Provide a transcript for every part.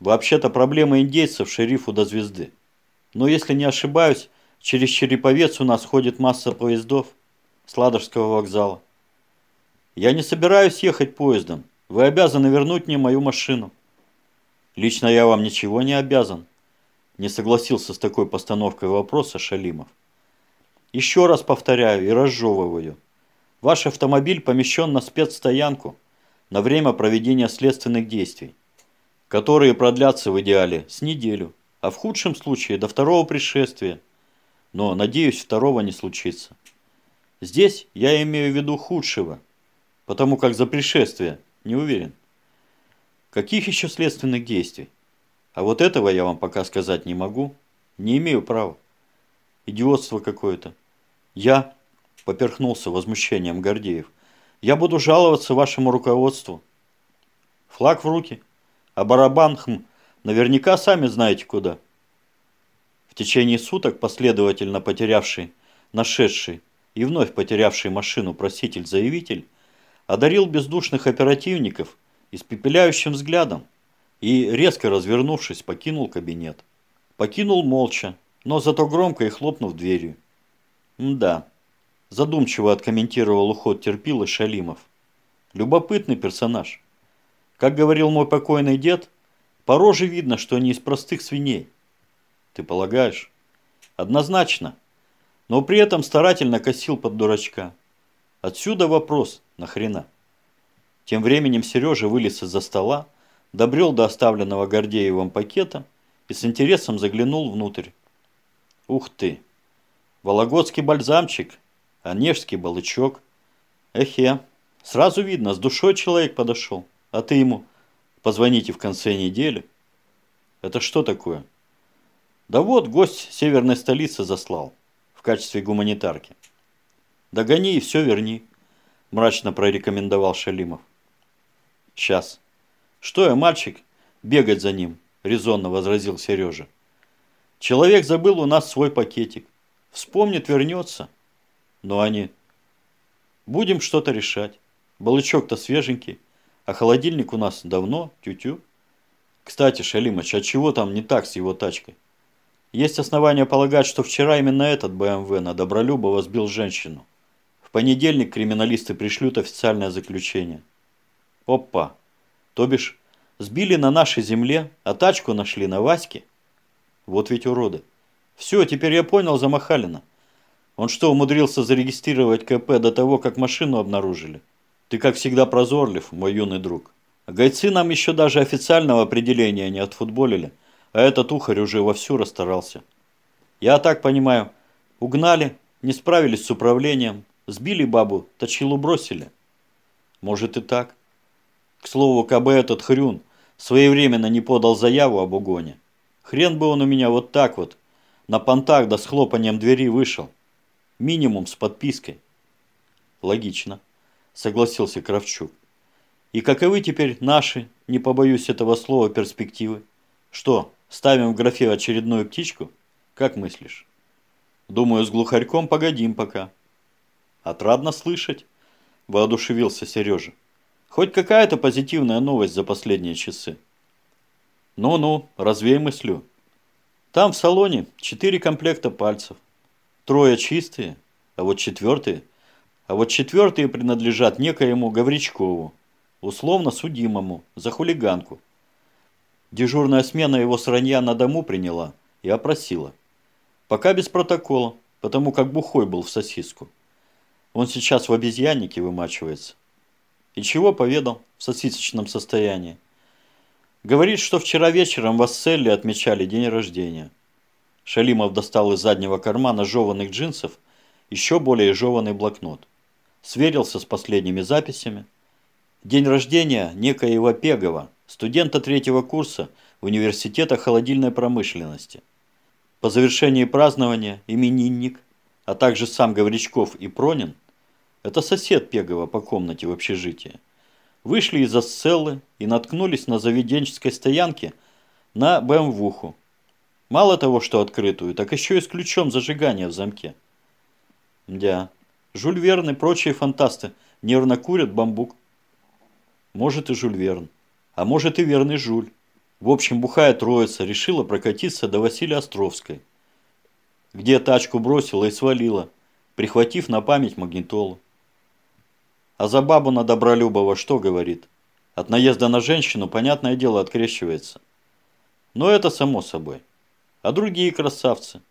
Вообще-то проблема индейцев шерифу до звезды. Но если не ошибаюсь, через Череповец у нас ходит масса поездов с Ладожского вокзала. Я не собираюсь ехать поездом. Вы обязаны вернуть мне мою машину. Лично я вам ничего не обязан. Не согласился с такой постановкой вопроса Шалимов. Еще раз повторяю и разжевываю. Ваш автомобиль помещен на спецстоянку на время проведения следственных действий, которые продлятся в идеале с неделю, а в худшем случае до второго пришествия. Но, надеюсь, второго не случится. Здесь я имею в виду худшего, потому как за пришествие не уверен. Каких еще следственных действий? А вот этого я вам пока сказать не могу. Не имею права. Идиотство какое-то. Я, поперхнулся возмущением Гордеев, я буду жаловаться вашему руководству. Флаг в руки, а барабан, хм, наверняка сами знаете куда. В течение суток последовательно потерявший, нашедший и вновь потерявший машину проситель-заявитель одарил бездушных оперативников испепеляющим взглядом и, резко развернувшись, покинул кабинет. Покинул молча, но зато громко и хлопнув дверью. «Да», – задумчиво откомментировал уход терпилы Шалимов. «Любопытный персонаж. Как говорил мой покойный дед, по роже видно, что они из простых свиней». «Ты полагаешь?» «Однозначно. Но при этом старательно косил под дурачка. Отсюда вопрос, нахрена?» Тем временем Сережа вылез из-за стола, добрел до оставленного Гордеевым пакета и с интересом заглянул внутрь. Ух ты! Вологодский бальзамчик, Онежский балычок. Эхе, сразу видно, с душой человек подошел, а ты ему позвоните в конце недели. Это что такое? Да вот, гость северной столицы заслал в качестве гуманитарки. Догони и все верни, мрачно прорекомендовал Шалимов. Сейчас. Что я, мальчик, бегать за ним, резонно возразил Сережа. Человек забыл у нас свой пакетик. Вспомнит, вернется. Но они... Будем что-то решать. Балычок-то свеженький, а холодильник у нас давно, тю-тю. Кстати, Шалимыч, а чего там не так с его тачкой? Есть основания полагать, что вчера именно этот БМВ на Добролюбова сбил женщину. В понедельник криминалисты пришлют официальное заключение. Опа! То бишь, сбили на нашей земле, а тачку нашли на Ваське? Вот ведь уроды. Все, теперь я понял за Махалина. Он что, умудрился зарегистрировать КП до того, как машину обнаружили? Ты, как всегда, прозорлив, мой юный друг. Гайцы нам еще даже официального определения не отфутболили, а этот ухарь уже вовсю расстарался. Я так понимаю, угнали, не справились с управлением, сбили бабу, точилу бросили. Может и так. К слову, КБ этот хрюн своевременно не подал заяву об угоне. Хрен бы он у меня вот так вот, на понтах да с хлопанием двери вышел. Минимум с подпиской. Логично, согласился Кравчук. И каковы теперь наши, не побоюсь этого слова, перспективы? Что, ставим в графе очередную птичку? Как мыслишь? Думаю, с глухарьком погодим пока. Отрадно слышать, воодушевился Сережа. Хоть какая-то позитивная новость за последние часы. Ну-ну, развей мыслю. Там в салоне четыре комплекта пальцев. Трое чистые, а вот четвертые, а вот четвертые принадлежат некоему Гавричкову, условно судимому, за хулиганку. Дежурная смена его сранья на дому приняла и опросила. Пока без протокола, потому как бухой был в сосиску. Он сейчас в обезьяннике вымачивается. И чего поведал в сосисочном состоянии? Говорит, что вчера вечером в Асселле отмечали день рождения. Шалимов достал из заднего кармана жеванных джинсов еще более жеванный блокнот. Сверился с последними записями. День рождения некоего Пегова, студента третьего курса Университета холодильной промышленности. По завершении празднования именинник, а также сам Гавричков и Пронин – это сосед Пегова по комнате в общежитии. Вышли из Асцеллы и наткнулись на заведенческой стоянке на БМВуху. Мало того, что открытую, так еще и с ключом зажигания в замке. Да, Жюль Верн и прочие фантасты нервно курят бамбук. Может и Жюль Верн, а может и верный Жюль. В общем, бухая троица решила прокатиться до Василия Островской, где тачку бросила и свалила, прихватив на память магнитолу. А за бабу на Добролюбова что говорит? От наезда на женщину, понятное дело, открещивается. Но это само собой. А другие красавцы?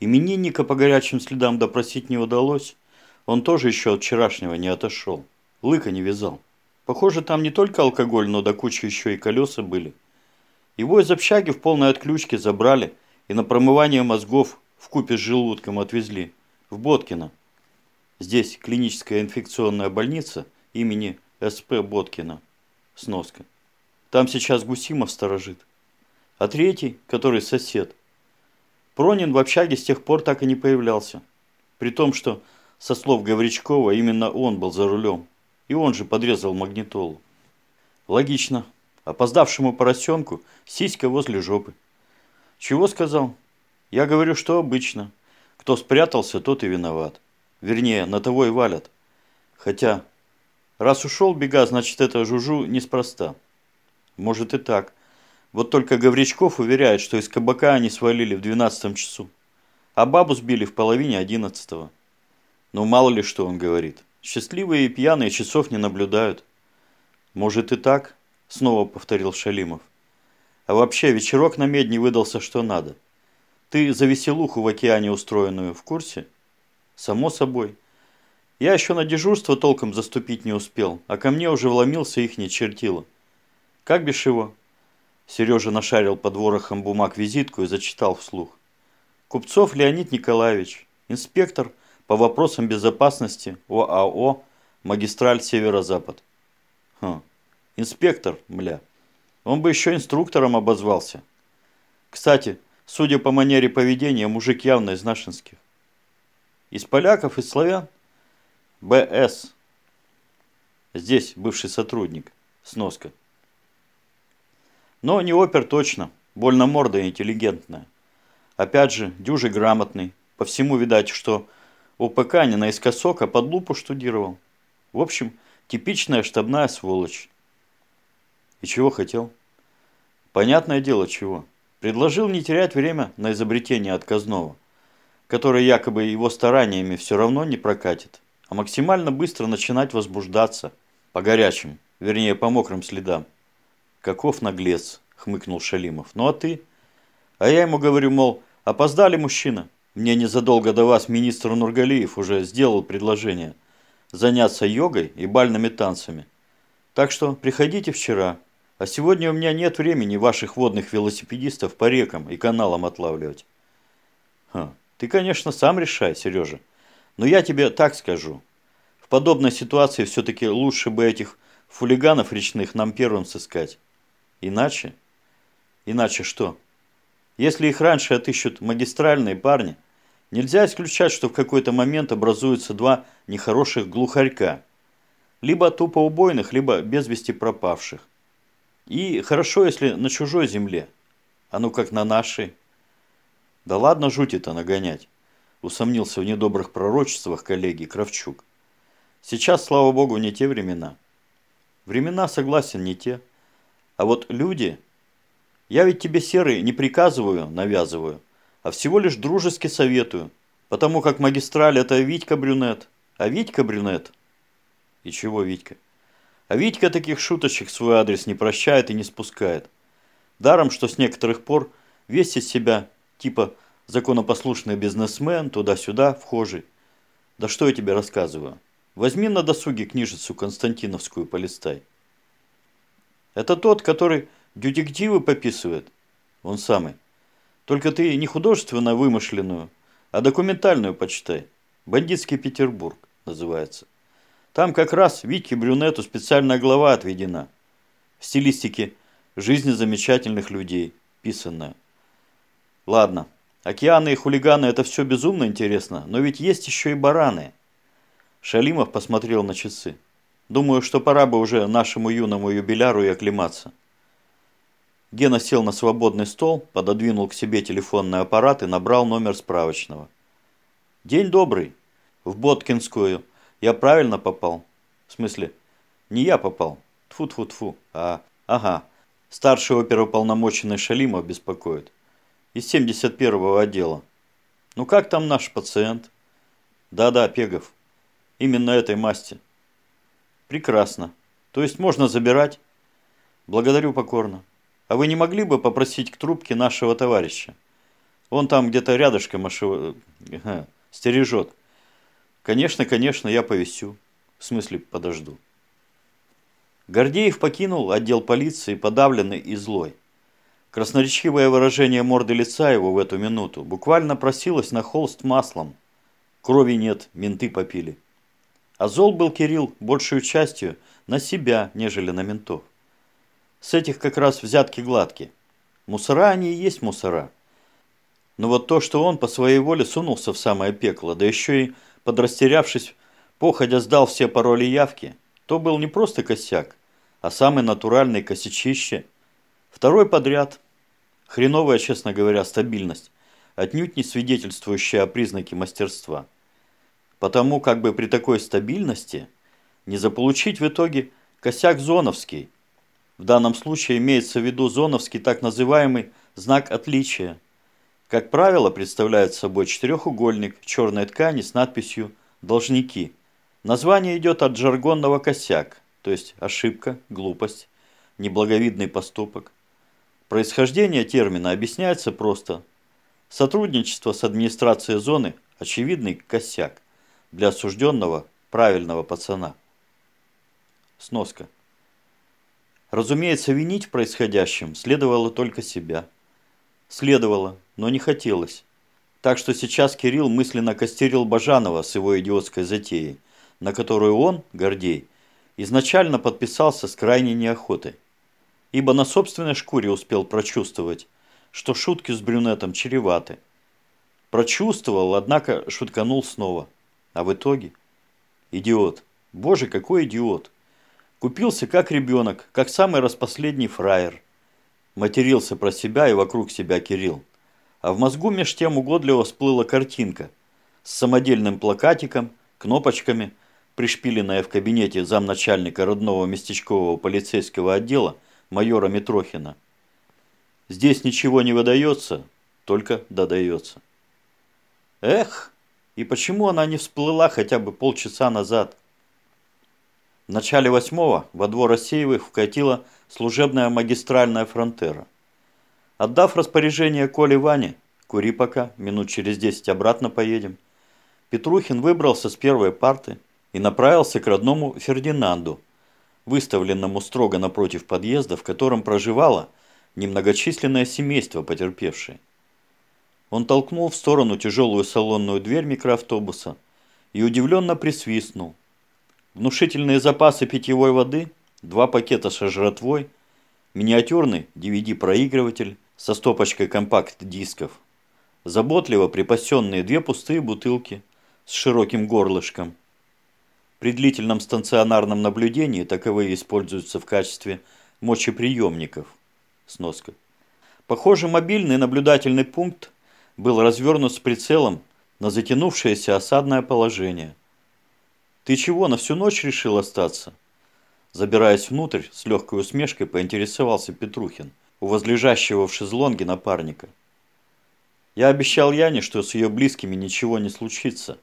Именинника по горячим следам допросить не удалось. Он тоже еще от вчерашнего не отошел. Лыка не вязал. Похоже, там не только алкоголь, но до кучи еще и колеса были. Его из общаги в полной отключке забрали и на промывание мозгов в купе с желудком отвезли в Боткино. Здесь клиническая инфекционная больница имени С.П. Боткина. Сноска. Там сейчас Гусимов сторожит. А третий, который сосед, Пронин в общаге с тех пор так и не появлялся. При том, что, со слов Гавричкова, именно он был за рулем. И он же подрезал магнитолу. Логично. Опоздавшему поросенку сиська возле жопы. Чего сказал? Я говорю, что обычно. Кто спрятался, тот и виноват. Вернее, на того и валят. Хотя, раз ушел бега, значит это жужу неспроста. Может и так. Вот только Гавричков уверяет, что из кабака они свалили в двенадцатом часу, а бабу сбили в половине одиннадцатого. Ну, мало ли что он говорит. Счастливые и пьяные часов не наблюдают. Может и так, снова повторил Шалимов. А вообще, вечерок на медне выдался что надо. Ты за веселуху в океане устроенную в курсе? Само собой. Я еще на дежурство толком заступить не успел, а ко мне уже вломился их не чертило. Как бишь его? Сережа нашарил под ворохом бумаг визитку и зачитал вслух. Купцов Леонид Николаевич, инспектор по вопросам безопасности ОАО «Магистраль Северо-Запад». Хм, инспектор, мля. Он бы еще инструктором обозвался. Кстати, судя по манере поведения, мужик явно из нашинских. Из поляков, из славян? БС. Здесь бывший сотрудник. Сноска. Но не опер точно, больно морда интеллигентная. Опять же, дюжи грамотный, по всему видать, что ОПК не наискосок, а под лупу штудировал. В общем, типичная штабная сволочь. И чего хотел? Понятное дело, чего. Предложил не терять время на изобретение отказного, которое якобы его стараниями все равно не прокатит, а максимально быстро начинать возбуждаться по горячим, вернее по мокрым следам. Каков наглец, хмыкнул Шалимов. Ну а ты? А я ему говорю, мол, опоздали мужчина. Мне незадолго до вас министр Нургалиев уже сделал предложение заняться йогой и бальными танцами. Так что приходите вчера. А сегодня у меня нет времени ваших водных велосипедистов по рекам и каналам отлавливать. Ха, ты, конечно, сам решай, Сережа. Но я тебе так скажу. В подобной ситуации все-таки лучше бы этих фулиганов речных нам первым сыскать. Иначе? Иначе что? Если их раньше отыщут магистральные парни, нельзя исключать, что в какой-то момент образуются два нехороших глухарька. Либо тупо убойных, либо без вести пропавших. И хорошо, если на чужой земле. А ну как на нашей. Да ладно жути-то нагонять. Усомнился в недобрых пророчествах коллеги Кравчук. Сейчас, слава богу, не те времена. Времена, согласен, не те. А вот люди... Я ведь тебе, Серый, не приказываю, навязываю, а всего лишь дружески советую, потому как магистраль – это Витька Брюнет, а Витька Брюнет... И чего Витька? А Витька таких шуточек свой адрес не прощает и не спускает. Даром, что с некоторых пор весь из себя, типа законопослушный бизнесмен, туда-сюда, вхожий. Да что я тебе рассказываю? Возьми на досуге книжицу Константиновскую полистай. Это тот, который детективы пописывает. Он самый. Только ты не художественно вымышленную, а документальную почитай. «Бандитский Петербург» называется. Там как раз Витьке Брюнету специальная глава отведена. В стилистике «Жизни замечательных людей» писанная. Ладно, океаны и хулиганы – это все безумно интересно, но ведь есть еще и бараны. Шалимов посмотрел на часы. Думаю, что пора бы уже нашему юному юбиляру и оклематься. Гена сел на свободный стол, пододвинул к себе телефонный аппарат и набрал номер справочного. «День добрый. В Боткинскую. Я правильно попал? В смысле, не я попал. Тфу-тфу-тфу. А, ага. Старший оперуполномоченный Шалимов беспокоит. Из 71-го отдела. Ну как там наш пациент? Да-да, Пегов. Именно этой масти. Прекрасно. То есть можно забирать? Благодарю покорно. А вы не могли бы попросить к трубке нашего товарища? Он там где-то рядышком ошив... ага, стережет. Конечно, конечно, я повесю. В смысле, подожду. Гордеев покинул отдел полиции, подавленный и злой. Красноречивое выражение морды лица его в эту минуту буквально просилось на холст маслом. Крови нет, менты попили. А зол был Кирилл большую частью на себя, нежели на ментов. С этих как раз взятки гладкие. Мусора они и есть мусора. Но вот то, что он по своей воле сунулся в самое пекло, да еще и, подрастерявшись, походя сдал все пароли явки, то был не просто косяк, а самый натуральный косячище. Второй подряд. Хреновая, честно говоря, стабильность, отнюдь не свидетельствующая о признаке мастерства. Потому как бы при такой стабильности не заполучить в итоге косяк зоновский. В данном случае имеется в виду зоновский так называемый знак отличия. Как правило, представляет собой четырехугольник черной ткани с надписью «Должники». Название идет от жаргонного «косяк», то есть ошибка, глупость, неблаговидный поступок. Происхождение термина объясняется просто. Сотрудничество с администрацией зоны – очевидный косяк для осужденного правильного пацана. Сноска. Разумеется, винить в происходящем следовало только себя. Следовало, но не хотелось. Так что сейчас Кирилл мысленно костерил Бажанова с его идиотской затеей, на которую он, Гордей, изначально подписался с крайней неохотой. Ибо на собственной шкуре успел прочувствовать, что шутки с брюнетом чреваты. Прочувствовал, однако шутканул снова. А в итоге? Идиот. Боже, какой идиот. Купился как ребенок, как самый распоследний фраер. Матерился про себя и вокруг себя Кирилл. А в мозгу меж тем угодливо всплыла картинка с самодельным плакатиком, кнопочками – пришпиленная в кабинете замначальника родного местечкового полицейского отдела майора Митрохина. Здесь ничего не выдается, только додается. Эх, и почему она не всплыла хотя бы полчаса назад? В начале восьмого во двор Рассеевых вкатила служебная магистральная фронтера. Отдав распоряжение Коле Ване, кури пока, минут через десять обратно поедем, Петрухин выбрался с первой парты, и направился к родному Фердинанду, выставленному строго напротив подъезда, в котором проживало немногочисленное семейство потерпевшее. Он толкнул в сторону тяжелую салонную дверь микроавтобуса и удивленно присвистнул. Внушительные запасы питьевой воды, два пакета со жратвой, миниатюрный DVD-проигрыватель со стопочкой компакт-дисков, заботливо припасенные две пустые бутылки с широким горлышком – при длительном станционарном наблюдении таковые используются в качестве мочеприемников. Сноска. Похоже, мобильный наблюдательный пункт был развернут с прицелом на затянувшееся осадное положение. «Ты чего, на всю ночь решил остаться?» Забираясь внутрь, с легкой усмешкой поинтересовался Петрухин у возлежащего в шезлонге напарника. «Я обещал Яне, что с ее близкими ничего не случится».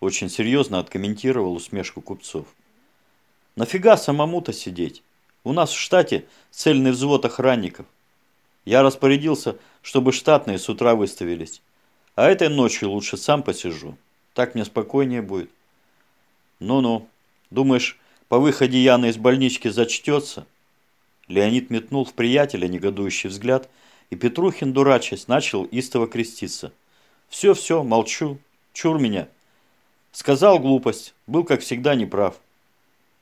Очень серьезно откомментировал усмешку купцов. Нафига самому-то сидеть? У нас в штате цельный взвод охранников. Я распорядился, чтобы штатные с утра выставились. А этой ночью лучше сам посижу. Так мне спокойнее будет. Ну-ну, думаешь, по выходе Яна из больнички зачтется? Леонид метнул в приятеля негодующий взгляд, и Петрухин, дурачась, начал истово креститься. «Все-все, молчу. Чур меня». Сказал глупость, был как всегда неправ.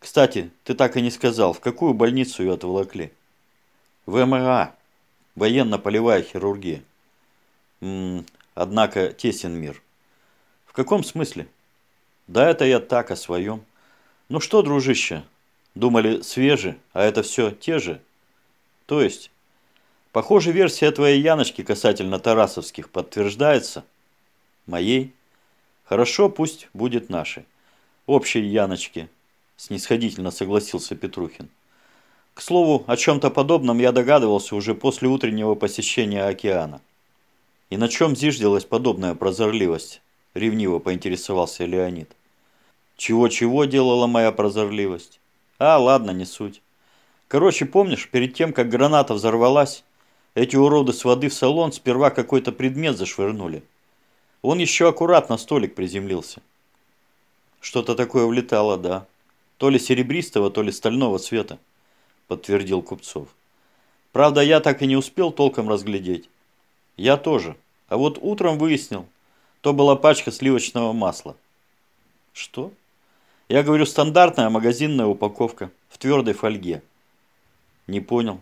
Кстати, ты так и не сказал, в какую больницу ее отволокли? В МРА, военно-полевая хирургия. М однако тесен мир. В каком смысле? Да это я так о своем. Ну что, дружище, думали свежи, а это все те же? То есть, похоже, версия твоей Яночки касательно Тарасовских подтверждается? Моей? Хорошо, пусть будет наши. Общей Яночки, снисходительно согласился Петрухин. К слову, о чем-то подобном я догадывался уже после утреннего посещения океана. И на чем зиждилась подобная прозорливость? Ревниво поинтересовался Леонид. Чего-чего делала моя прозорливость? А, ладно, не суть. Короче, помнишь, перед тем, как граната взорвалась, эти уроды с воды в салон сперва какой-то предмет зашвырнули. Он еще аккуратно столик приземлился. Что-то такое влетало, да. То ли серебристого, то ли стального цвета, подтвердил Купцов. Правда, я так и не успел толком разглядеть. Я тоже. А вот утром выяснил, то была пачка сливочного масла. Что? Я говорю, стандартная магазинная упаковка в твердой фольге. Не понял.